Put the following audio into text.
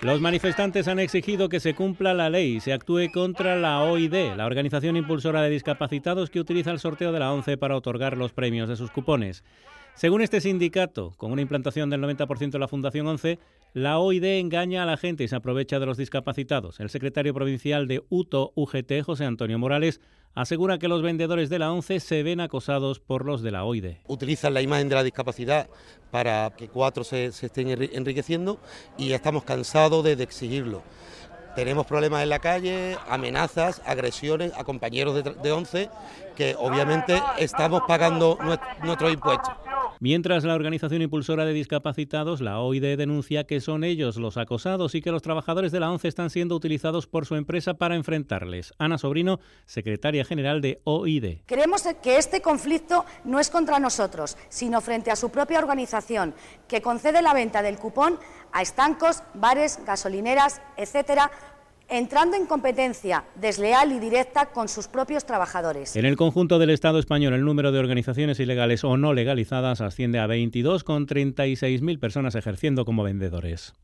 Los manifestantes han exigido que se cumpla la ley y se actúe contra la OID, la organización impulsora de discapacitados que utiliza el sorteo de la ONCE para otorgar los premios de sus cupones. Según este sindicato, con una implantación del 90% de la Fundación 11, la OID engaña a la gente y se aprovecha de los discapacitados. El secretario provincial de UTO UGT, José Antonio Morales, asegura que los vendedores de la ONCE se ven acosados por los de la OID. Utilizan la imagen de la discapacidad para que cuatro se, estén enriqueciendo y estamos cansados de, exigirlo. Tenemos problemas en la calle, amenazas, agresiones a compañeros de, de ONCE que obviamente estamos pagando nuestros impuestos. Mientras la organización impulsora de discapacitados, la OID, denuncia que son ellos los acosados y que los trabajadores de la ONCE están siendo utilizados por su empresa para enfrentarles. Ana Sobrino, secretaria general de OID. Creemos que este conflicto no es contra nosotros, sino frente a su propia organización, que concede la venta del cupón a estancos, bares, gasolineras, etcétera, entrando en competencia desleal y directa con sus propios trabajadores. En el conjunto del Estado español, el número de organizaciones ilegales o no legalizadas asciende a 22, con 36.000 personas ejerciendo como vendedores.